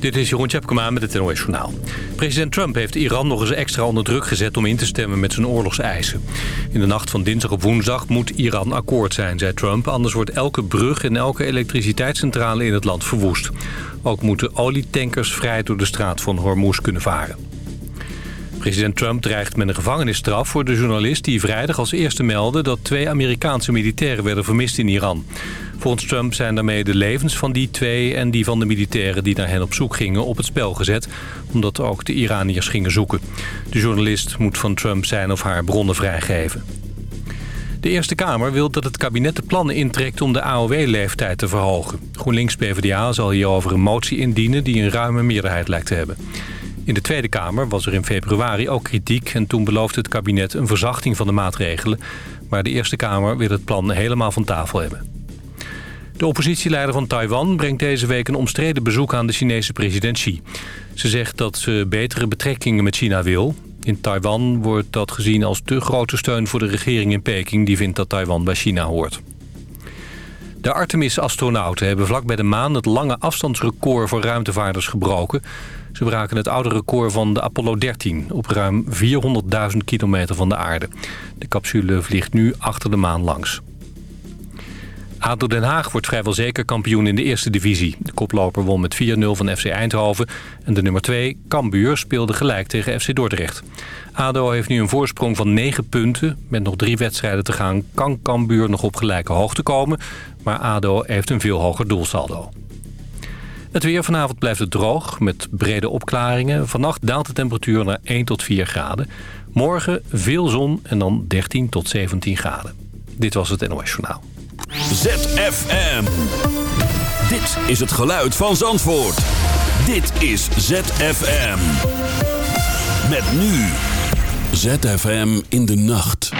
Dit is Jeroen Tjepkema met het NOS Journaal. President Trump heeft Iran nog eens extra onder druk gezet om in te stemmen met zijn oorlogseisen. In de nacht van dinsdag op woensdag moet Iran akkoord zijn, zei Trump. Anders wordt elke brug en elke elektriciteitscentrale in het land verwoest. Ook moeten olietankers vrij door de straat van Hormuz kunnen varen. President Trump dreigt met een gevangenisstraf voor de journalist die vrijdag als eerste meldde dat twee Amerikaanse militairen werden vermist in Iran. Volgens Trump zijn daarmee de levens van die twee en die van de militairen die naar hen op zoek gingen op het spel gezet, omdat ook de Iraniërs gingen zoeken. De journalist moet van Trump zijn of haar bronnen vrijgeven. De Eerste Kamer wil dat het kabinet de plannen intrekt om de AOW-leeftijd te verhogen. GroenLinks-PVDA zal hierover een motie indienen die een ruime meerderheid lijkt te hebben. In de Tweede Kamer was er in februari ook kritiek... en toen beloofde het kabinet een verzachting van de maatregelen. Maar de Eerste Kamer wil het plan helemaal van tafel hebben. De oppositieleider van Taiwan brengt deze week een omstreden bezoek aan de Chinese president Xi. Ze zegt dat ze betere betrekkingen met China wil. In Taiwan wordt dat gezien als te grote steun voor de regering in Peking... die vindt dat Taiwan bij China hoort. De Artemis-astronauten hebben vlak bij de maan het lange afstandsrecord voor ruimtevaarders gebroken. Ze braken het oude record van de Apollo 13 op ruim 400.000 kilometer van de aarde. De capsule vliegt nu achter de maan langs. ADO Den Haag wordt vrijwel zeker kampioen in de eerste divisie. De koploper won met 4-0 van FC Eindhoven. En de nummer 2, Cambuur, speelde gelijk tegen FC Dordrecht. ADO heeft nu een voorsprong van 9 punten. Met nog drie wedstrijden te gaan kan Cambuur nog op gelijke hoogte komen. Maar ADO heeft een veel hoger doelsaldo. Het weer vanavond blijft het droog met brede opklaringen. Vannacht daalt de temperatuur naar 1 tot 4 graden. Morgen veel zon en dan 13 tot 17 graden. Dit was het NOS Journaal. ZFM. Dit is het geluid van Zandvoort. Dit is ZFM. Met nu. ZFM in de nacht.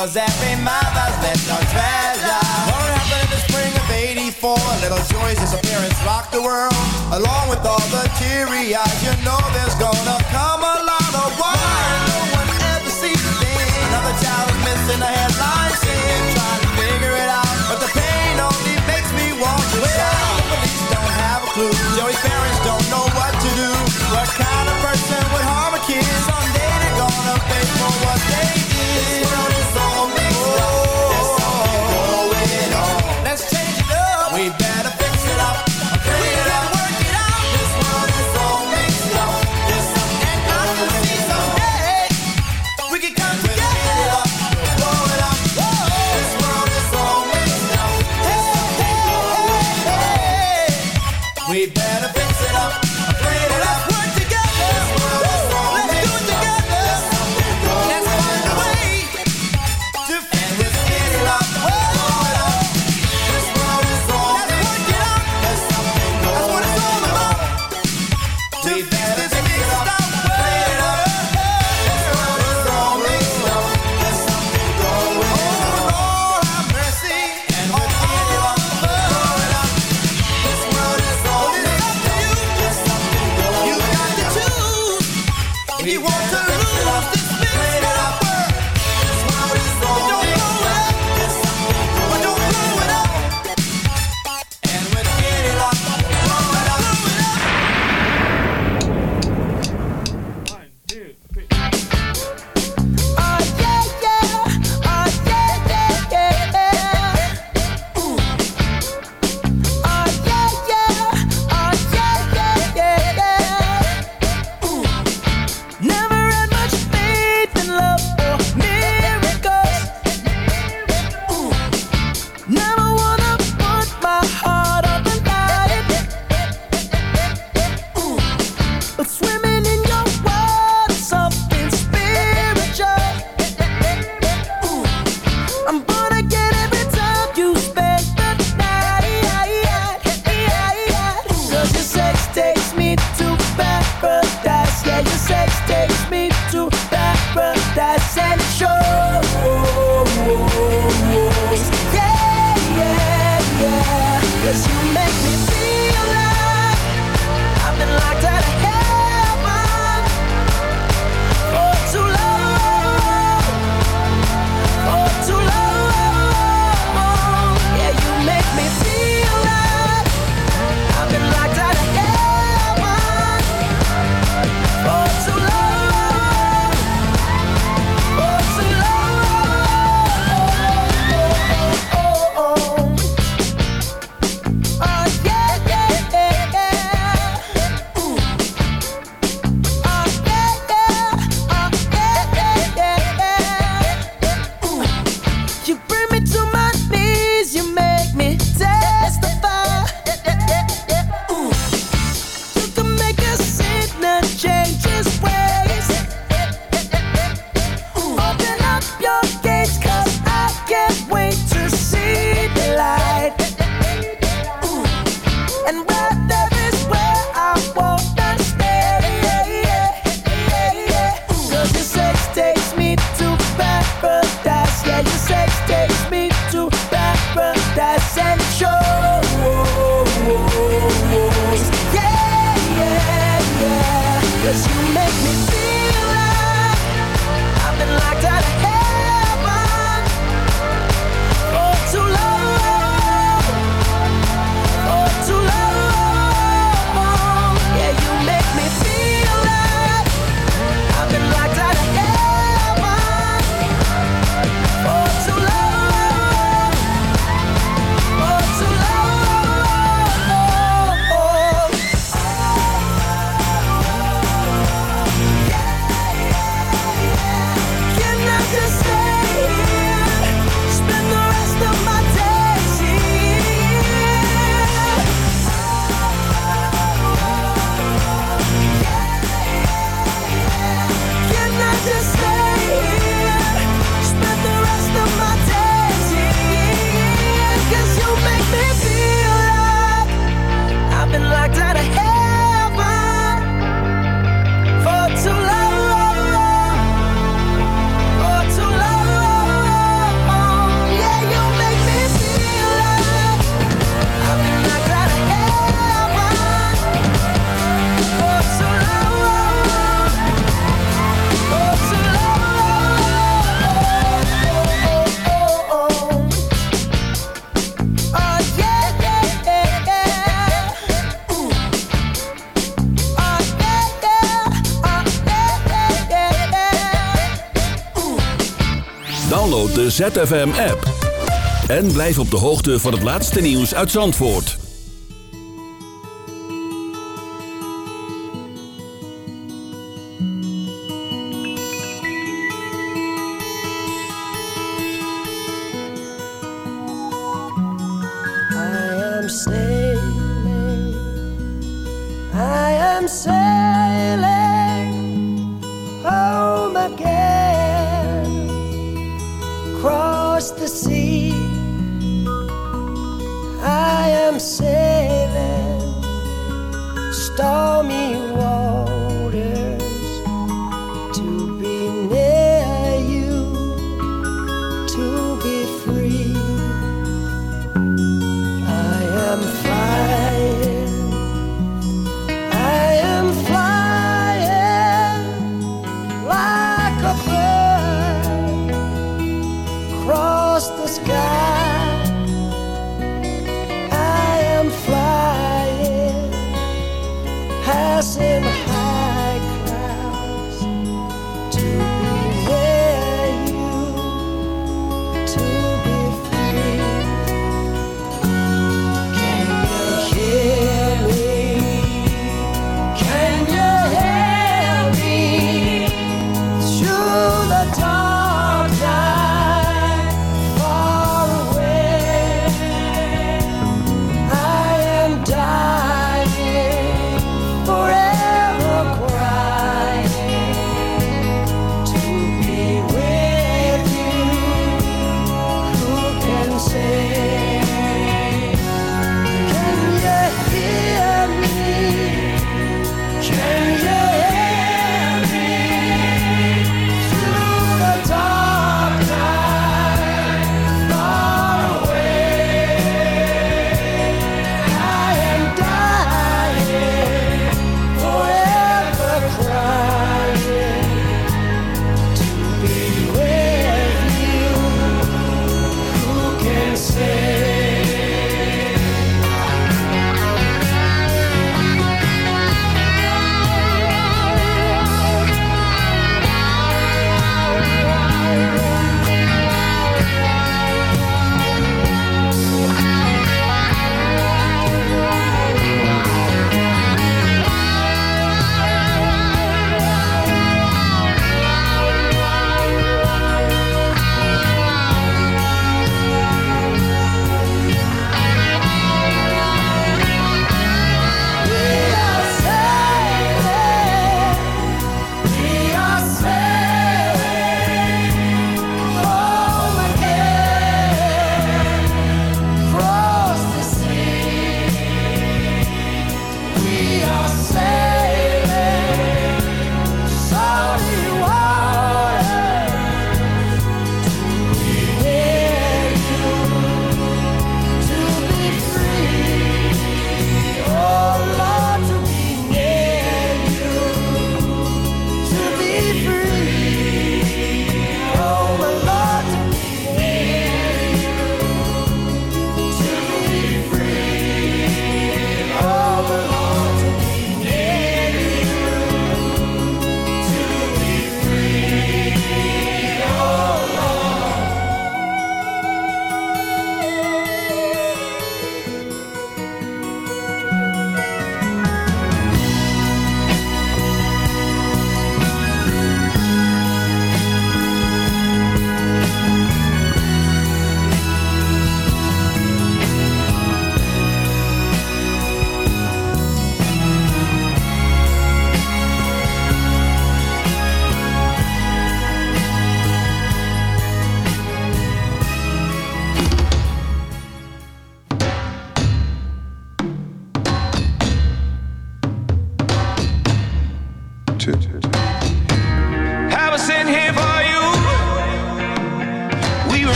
Was every mother's little treasure. What happened in the spring of '84? Little Joy's disappearance rocked the world, along with all the teary eyes. You know there's gonna come a lot of why no one ever sees a thing. Another child is missing a headline ZFM-app. En blijf op de hoogte van het laatste nieuws uit Zandvoort. I am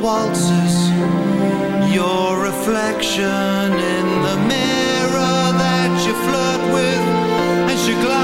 Waltzes. Your reflection in the mirror that you flirt with as you glide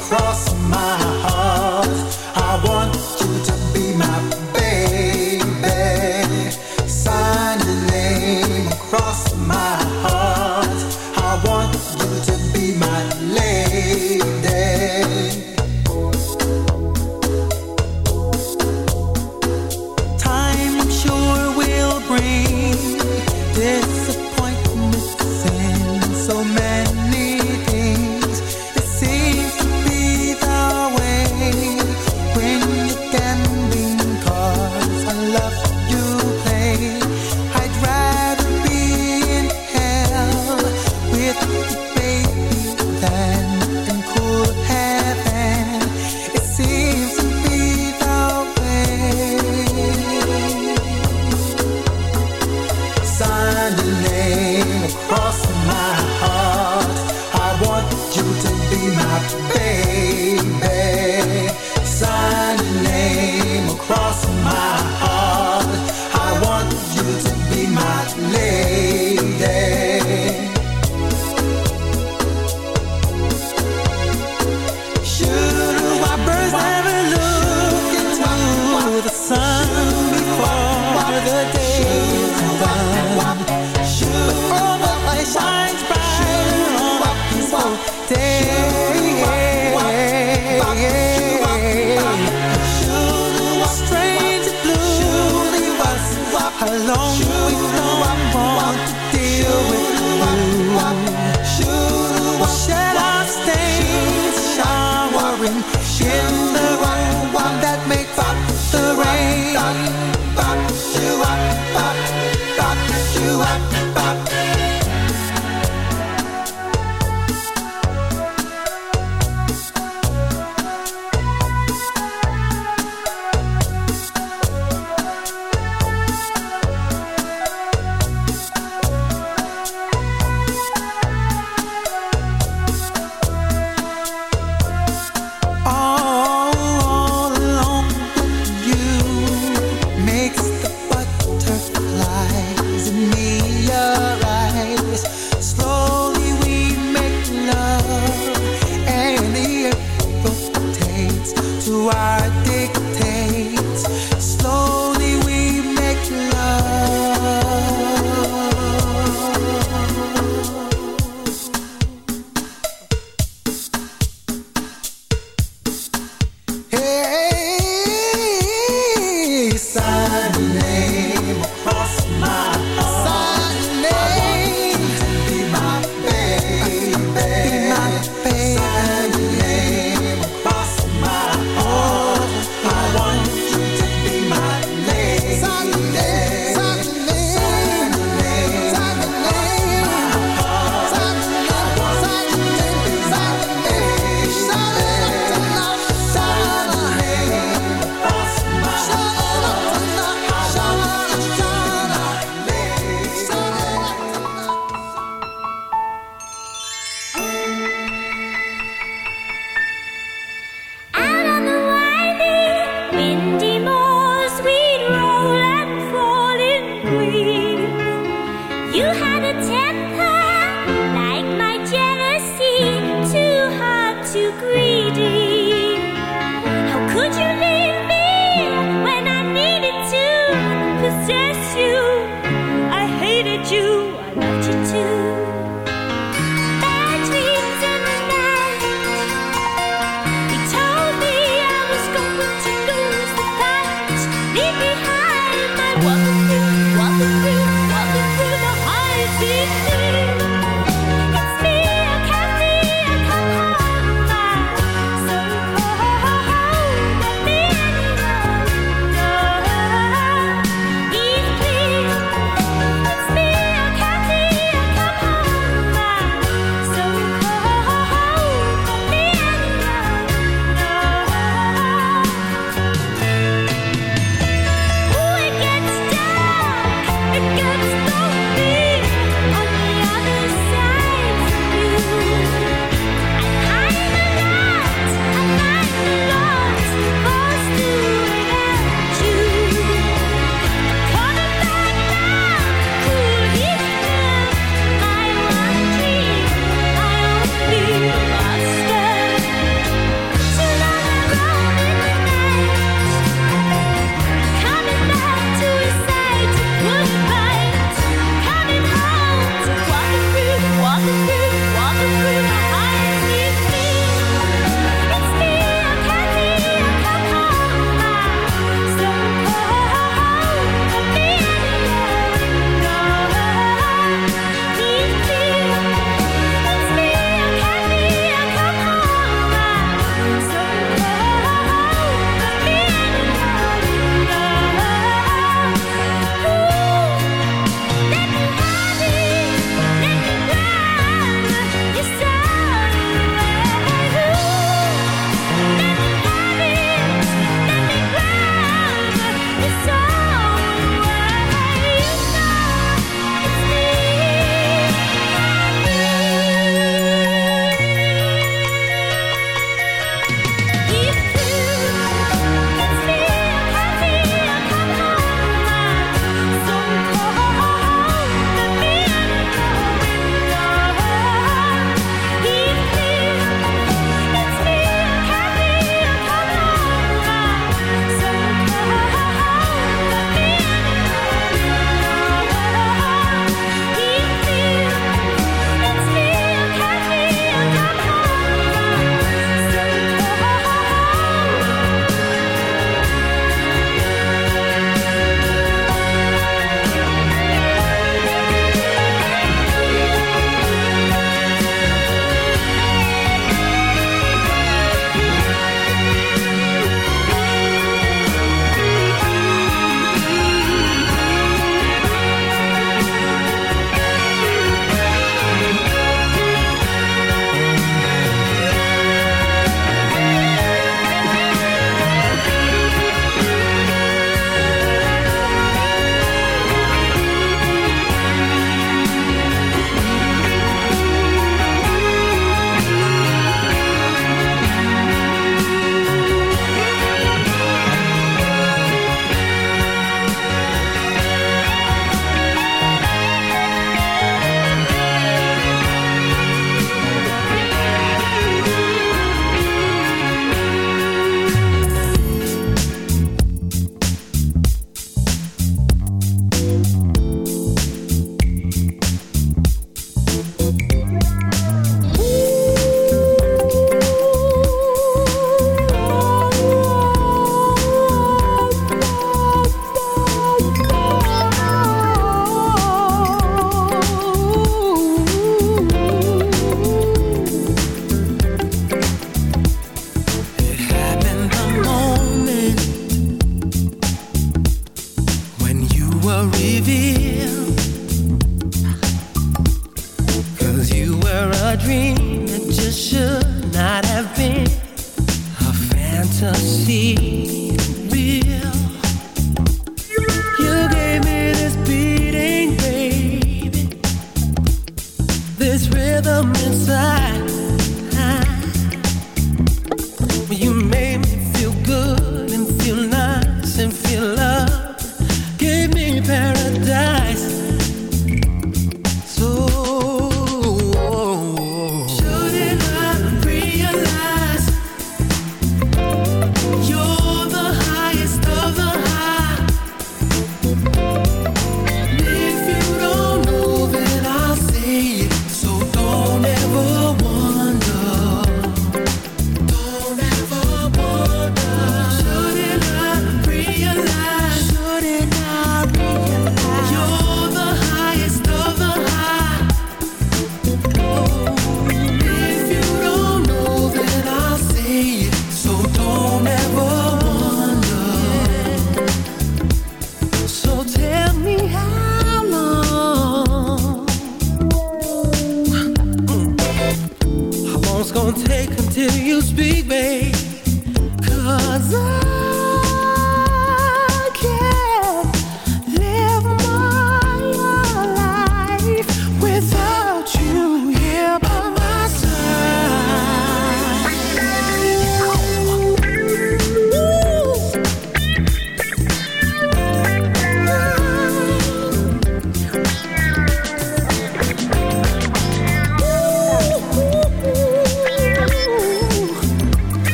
across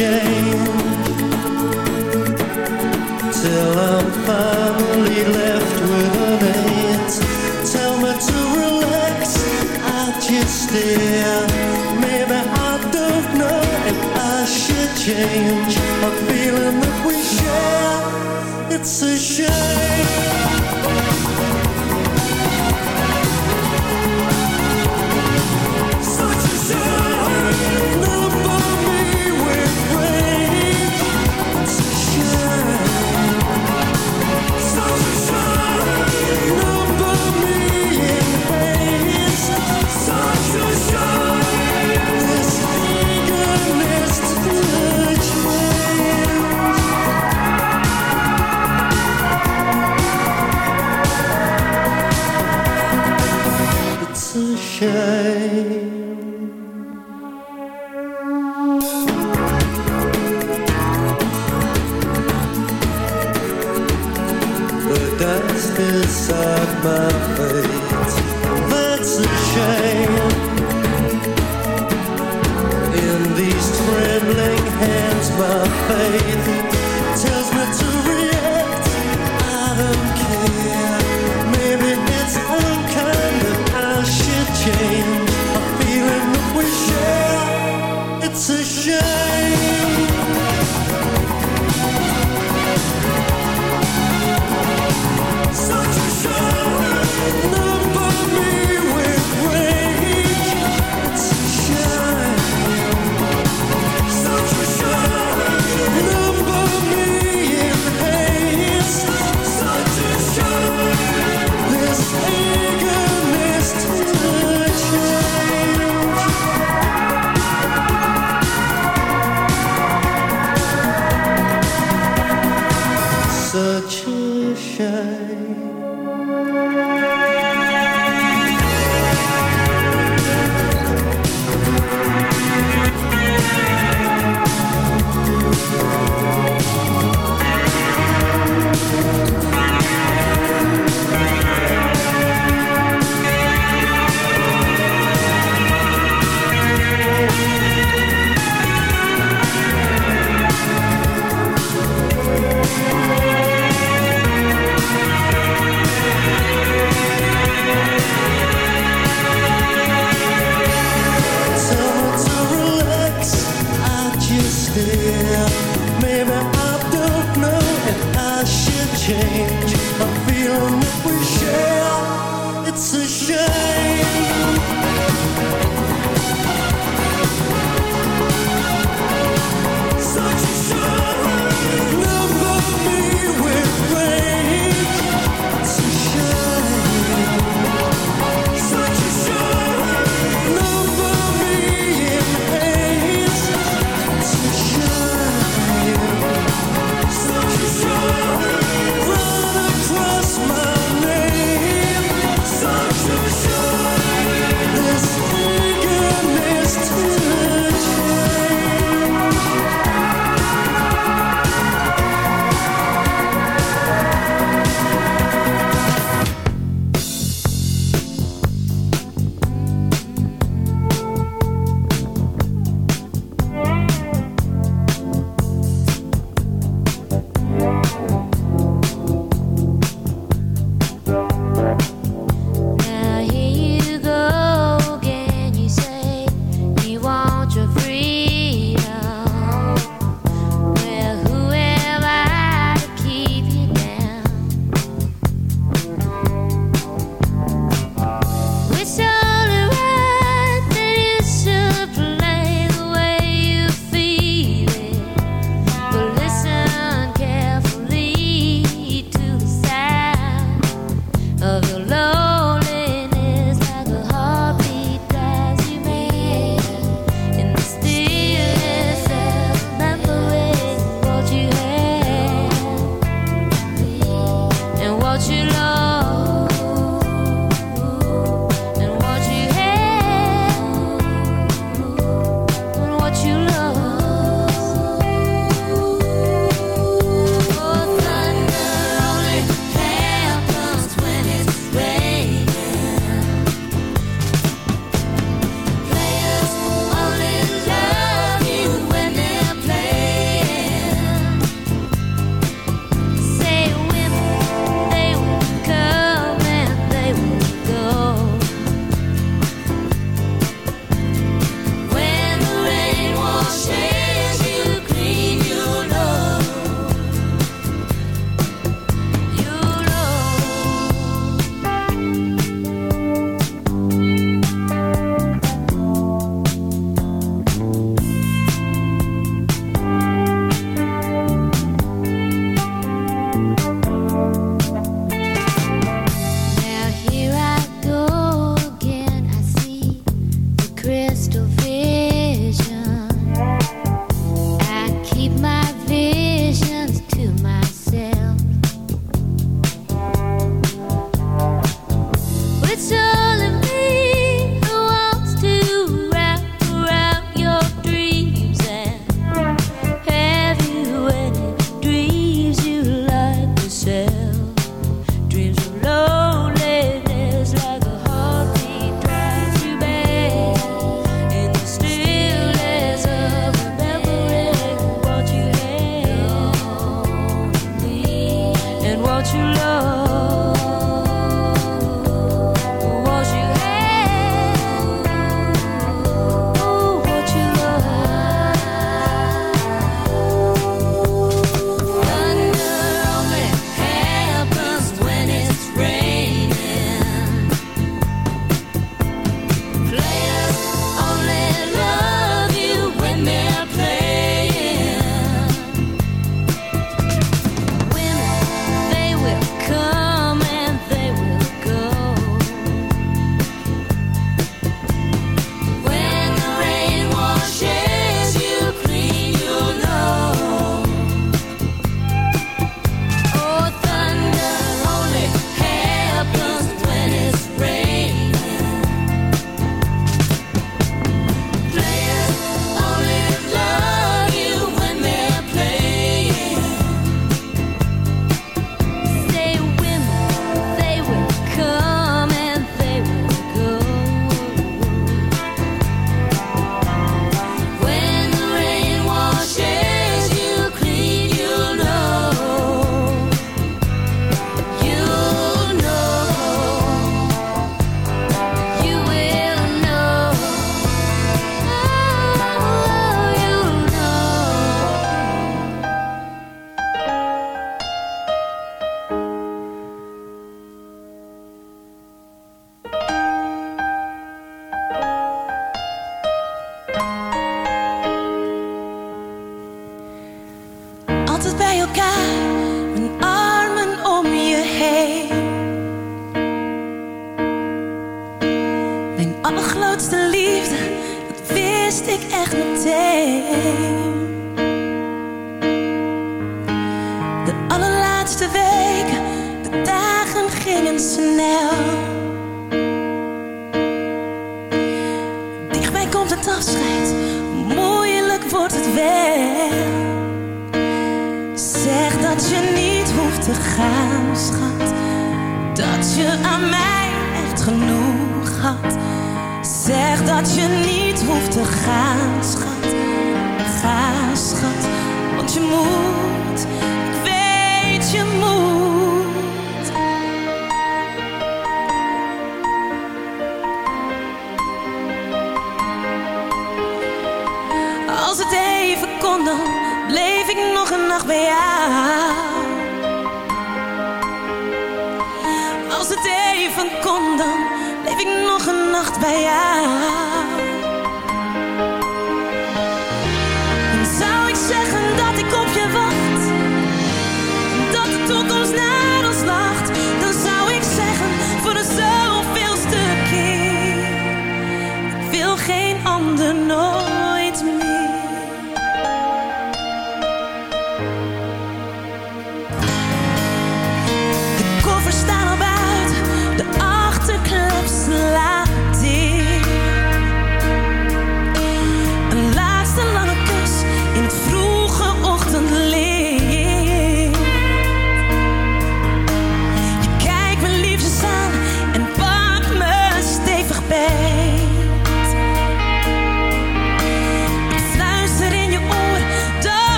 share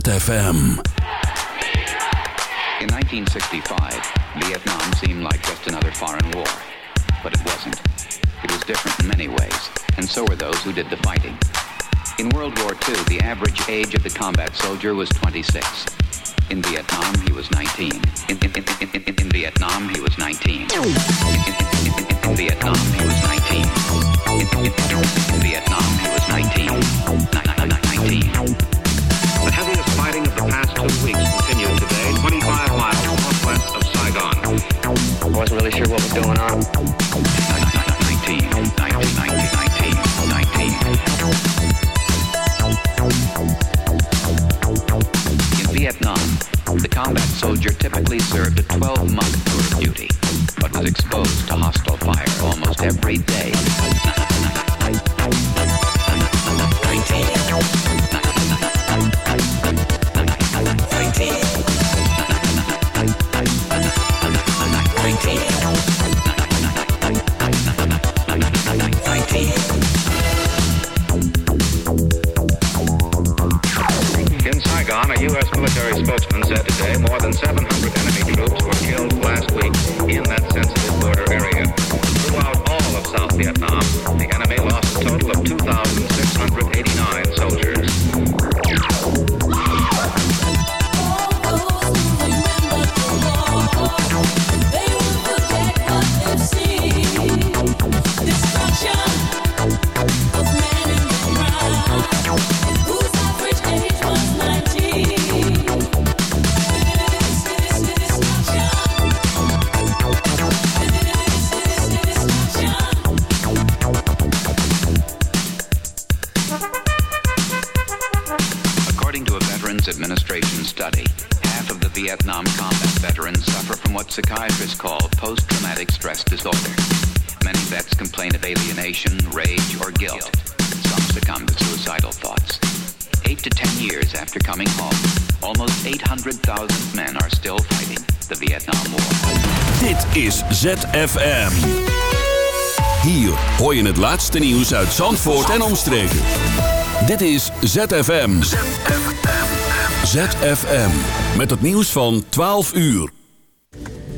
ZFM. In 1965, Vietnam seemed like just another foreign war. But it wasn't. It was different in many ways, and so were those who did the fighting. In World War II, the average age of the combat soldier was 26. In Vietnam, he was 19. In, in, in, in Vietnam, he was 19. In Vietnam, he was 19. In Vietnam, he was 19. what's going on? In Vietnam, the combat soldier typically served a 12-month tour of duty, but was exposed to hostile fire almost every day. 19. Today more than 700 enemy troops were killed last week in that sensitive border area. Throughout all of South Vietnam, psychiatrists call post-traumatic stress disorder. Many vets complain of alienation, rage, or guilt. Some succumb to suicidal thoughts. Eight to ten years after coming home, almost 800,000 men are still fighting the Vietnam War. Dit is ZFM. Hier hoor je het laatste nieuws uit Zandvoort en omstreken. Dit is ZFM. ZFM. Met het nieuws van 12 uur.